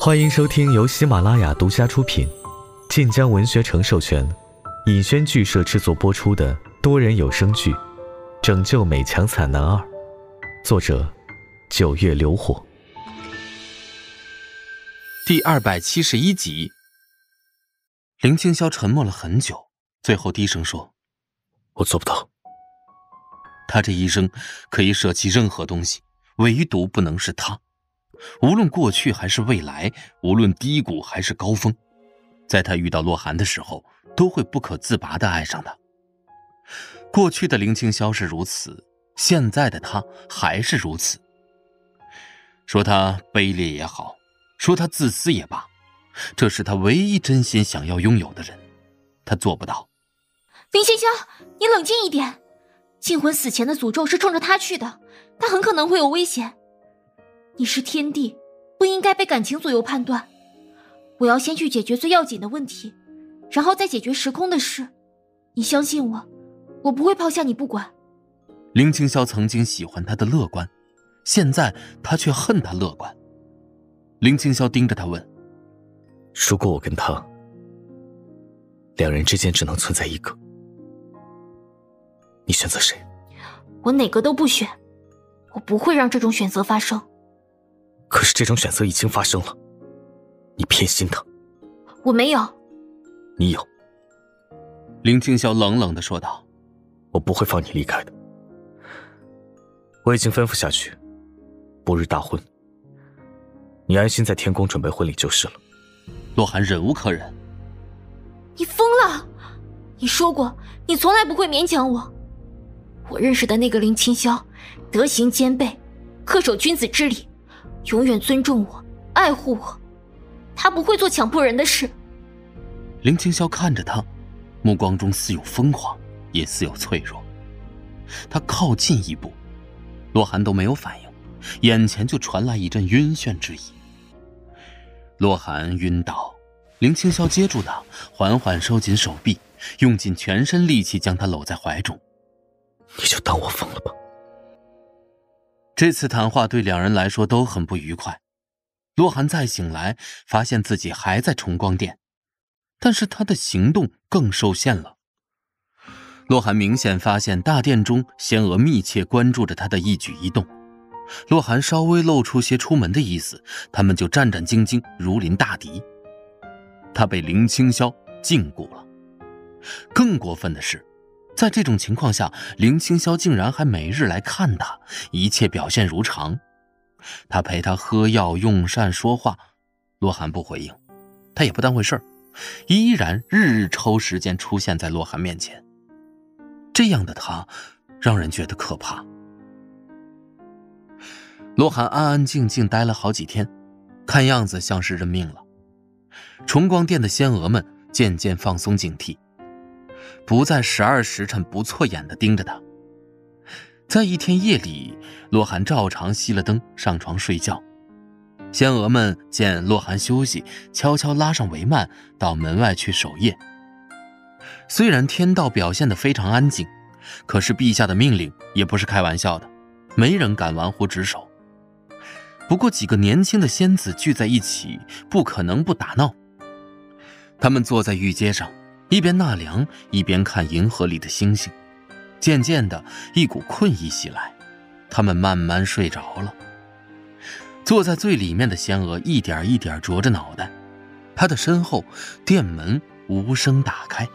欢迎收听由喜马拉雅独家出品、晋江文学城授权、尹轩剧社制作播出的多人有声剧《拯救美强惨男二》，作者：九月流火，第二百七十一集。林青霄沉默了很久，最后低声说：“我做不到。他这一生可以舍弃任何东西，唯独不能是他。无论过去还是未来，无论低谷还是高峰，在他遇到洛寒的时候，都会不可自拔的爱上他。过去的林青霄是如此，现在的他还是如此。说他卑劣也好，说他自私也罢。”这是他唯一真心想要拥有的人，他做不到。林青霄，你冷静一点。静魂死前的诅咒是冲着他去的，他很可能会有危险。你是天帝，不应该被感情左右判断。我要先去解决最要紧的问题，然后再解决时空的事。你相信我，我不会抛下你不管。林青霄曾经喜欢他的乐观，现在他却恨他乐观。林青霄盯着他问。如果我跟他两人之间只能存在一个，你选择谁？我哪个都不选，我不会让这种选择发生。可是这种选择已经发生了，你偏心他。我没有。你有。林青霄冷冷的说道：“我不会放你离开的。我已经吩咐下去，不日大婚，你安心在天宫准备婚礼就是了。”洛寒忍无可忍，你疯了！你说过你从来不会勉强我。我认识的那个林清霄，德行兼备，恪守君子之礼，永远尊重我，爱护我。他不会做强迫人的事。林青霄看着他，目光中似有疯狂，也似有脆弱。他靠近一步，洛寒都没有反应，眼前就传来一阵晕眩之意。洛寒晕倒，林青霄接住他，缓缓收紧手臂，用尽全身力气将他搂在怀中。你就当我疯了吧。这次谈话对两人来说都很不愉快。洛寒再醒来，发现自己还在崇光殿，但是他的行动更受限了。洛寒明显发现大殿中仙娥密切关注着他的一举一动。洛寒稍微露出些出门的意思，他们就战战兢兢，如临大敌。他被林青霄禁锢了。更过分的是，在这种情况下，林青霄竟然还每日来看他，一切表现如常。他陪他喝药、用膳、说话，洛寒不回应，他也不当回事儿，依然日日抽时间出现在洛寒面前。这样的他，让人觉得可怕。洛寒安安静静待了好几天，看样子像是认命了。重光殿的仙娥们渐渐放松警惕，不在十二时辰不错眼的盯着他。在一天夜里，洛寒照常熄了灯，上床睡觉。仙娥们见洛寒休息，悄悄拉上帷幔到门外去守夜。虽然天道表现得非常安静，可是陛下的命令也不是开玩笑的，没人敢玩忽职守。不过，几个年轻的仙子聚在一起，不可能不打闹。他们坐在御阶上，一边纳凉，一边看银河里的星星。渐渐的，一股困意袭来，他们慢慢睡着了。坐在最里面的仙娥一点一点啄着脑袋。她的身后，殿门无声打开，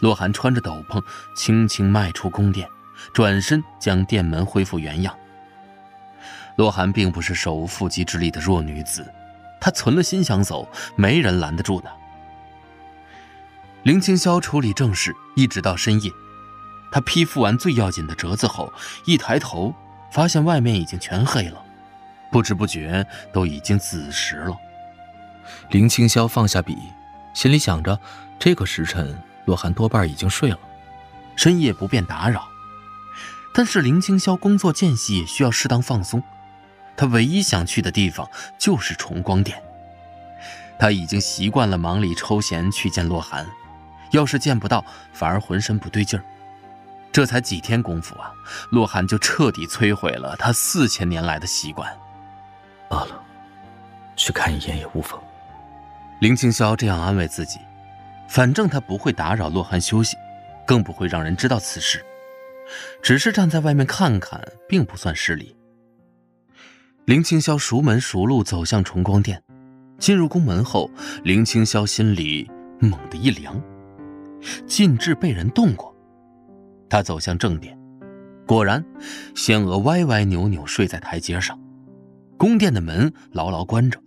洛寒穿着斗篷，轻轻迈出宫殿，转身将殿门恢复原样。洛寒并不是手无缚鸡之力的弱女子，她存了心想走，没人拦得住她。林青霄处理正事，一直到深夜。他批复完最要紧的折子后，一抬头，发现外面已经全黑了，不知不觉都已经子时了。林青霄放下笔，心里想着，这个时辰，洛寒多半已经睡了，深夜不便打扰。但是林青霄工作间隙也需要适当放松。他唯一想去的地方就是重光殿。他已经习惯了忙里抽闲去见洛寒，要是见不到，反而浑身不对劲儿。这才几天功夫啊，洛寒就彻底摧毁了他四千年来的习惯。罢了，去看一眼也无妨。林青霄这样安慰自己，反正他不会打扰洛寒休息，更不会让人知道此事。只是站在外面看看，并不算失礼。林青霄熟门熟路走向崇光殿，进入宫门后，林青霄心里猛地一凉，禁制被人动过。他走向正殿，果然，仙娥歪歪扭扭睡在台阶上，宫殿的门牢牢关着。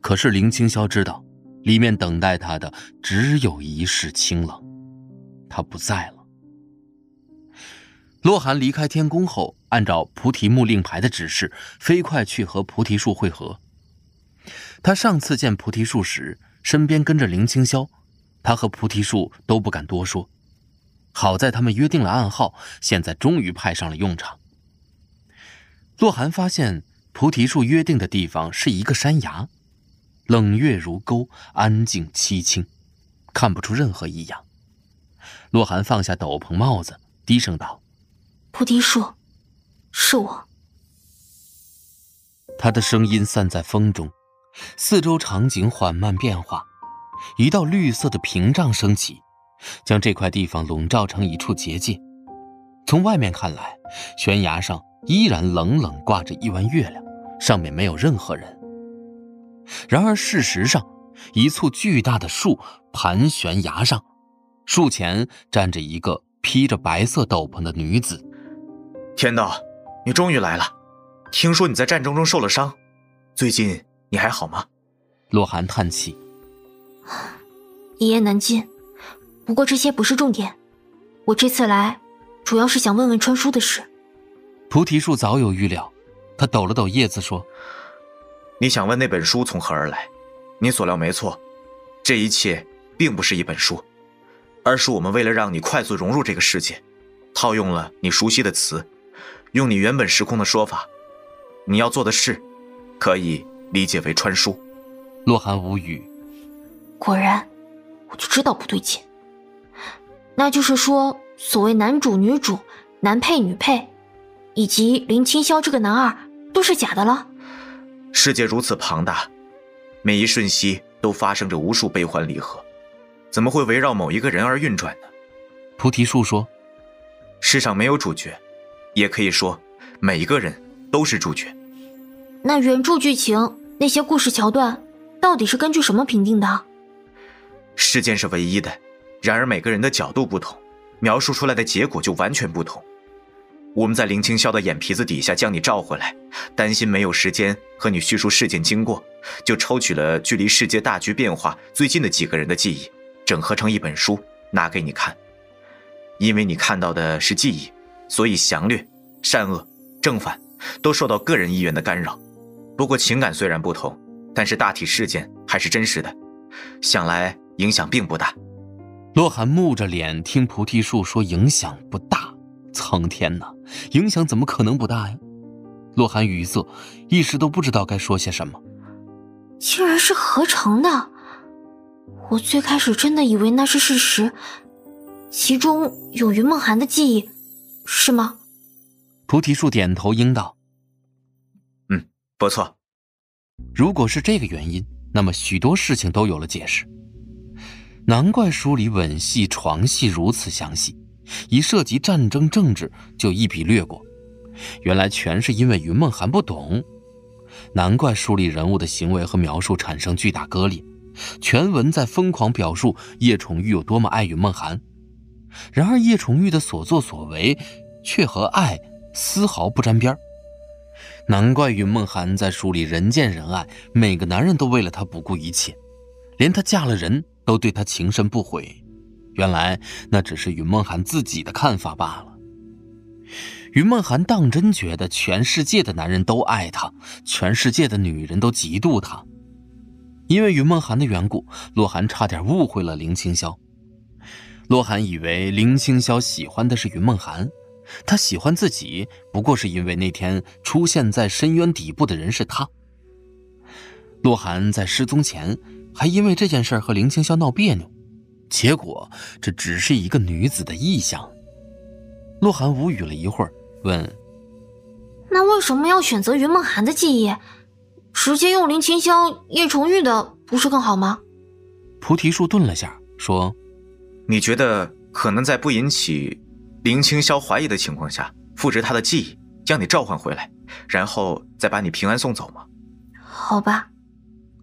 可是林青霄知道，里面等待他的只有一世清冷，他不在了。洛寒离开天宫后，按照菩提木令牌的指示，飞快去和菩提树会合。他上次见菩提树时，身边跟着林青霄，他和菩提树都不敢多说。好在他们约定了暗号，现在终于派上了用场。洛寒发现菩提树约定的地方是一个山崖，冷月如钩，安静凄清，看不出任何异样。洛寒放下斗篷帽子，低声道。菩提树，是我。他的声音散在风中，四周场景缓慢变化，一道绿色的屏障升起，将这块地方笼罩成一处结界。从外面看来，悬崖上依然冷冷挂着一弯月亮，上面没有任何人。然而事实上，一簇巨大的树盘悬崖上，树前站着一个披着白色斗篷的女子。天道，你终于来了！听说你在战争中受了伤，最近你还好吗？洛寒叹气，一言难尽。不过这些不是重点，我这次来主要是想问问川叔的事。菩提树早有预料，他抖了抖叶子说：“你想问那本书从何而来？你所料没错，这一切并不是一本书，而是我们为了让你快速融入这个世界，套用了你熟悉的词。”用你原本时空的说法，你要做的事，可以理解为穿书。洛寒无语。果然，我就知道不对劲。那就是说，所谓男主女主、男配女配，以及林清霄这个男二，都是假的了。世界如此庞大，每一瞬息都发生着无数悲欢离合，怎么会围绕某一个人而运转呢？菩提树说：“世上没有主角。”也可以说，每一个人都是主角。那原著剧情那些故事桥段，到底是根据什么评定的？事件是唯一的，然而每个人的角度不同，描述出来的结果就完全不同。我们在林清霄的眼皮子底下将你召回来，担心没有时间和你叙述事件经过，就抽取了距离世界大局变化最近的几个人的记忆，整合成一本书拿给你看。因为你看到的是记忆。所以，详略、善恶、正反，都受到个人意愿的干扰。不过，情感虽然不同，但是大体事件还是真实的。想来影响并不大。洛寒木着脸听菩提树说影响不大，苍天呐，影响怎么可能不大呀？洛寒语塞，一时都不知道该说些什么。竟然是合成的！我最开始真的以为那是事实，其中有云梦涵的记忆。是吗？菩提树点头应道：“嗯，不错。如果是这个原因，那么许多事情都有了解释。难怪书里吻戏、床戏如此详细，一涉及战争、政治就一笔略过。原来全是因为云梦涵不懂。难怪书里人物的行为和描述产生巨大割裂，全文在疯狂表述叶崇玉有多么爱云梦涵。”然而叶崇玉的所作所为，却和爱丝毫不沾边难怪云梦涵在书里人见人爱，每个男人都为了她不顾一切，连她嫁了人都对他情深不悔。原来那只是云梦涵自己的看法罢了。云梦涵当真觉得全世界的男人都爱她，全世界的女人都嫉妒她。因为云梦涵的缘故，洛寒差点误会了林清霄。洛寒以为林清霄喜欢的是云梦涵，他喜欢自己不过是因为那天出现在深渊底部的人是他。洛寒在失踪前还因为这件事和林清霄闹别扭，结果这只是一个女子的臆想。洛寒无语了一会儿，问：“那为什么要选择云梦涵的记忆？直接用林清霄叶崇玉的不是更好吗？菩提树顿了下，说：“你觉得可能在不引起林清霄怀疑的情况下，复制他的记忆，将你召唤回来，然后再把你平安送走吗？”好吧。